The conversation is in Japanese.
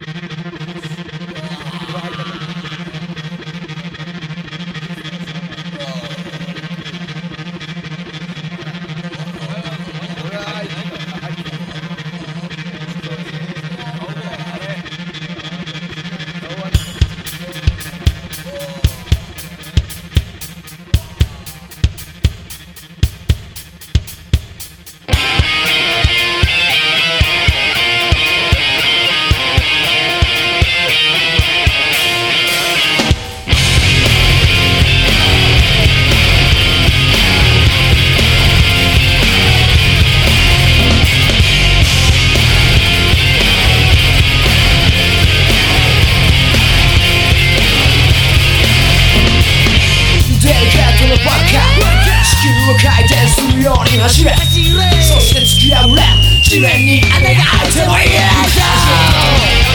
you 走れ。そして付き合うれ地面に穴が開いてもいい